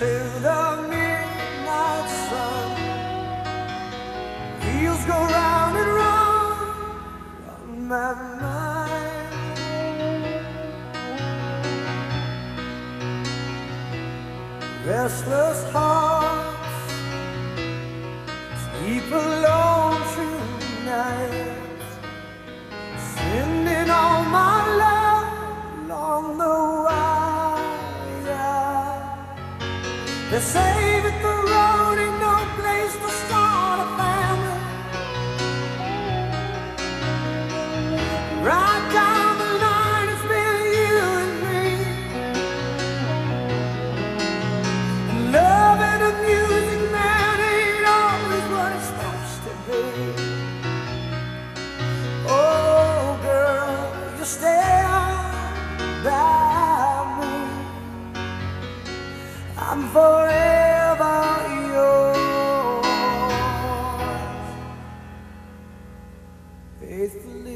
till the midnight sun. Wheels go round and round on my mind. Restless hearts sleep alone. faithfully.